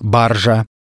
баржа.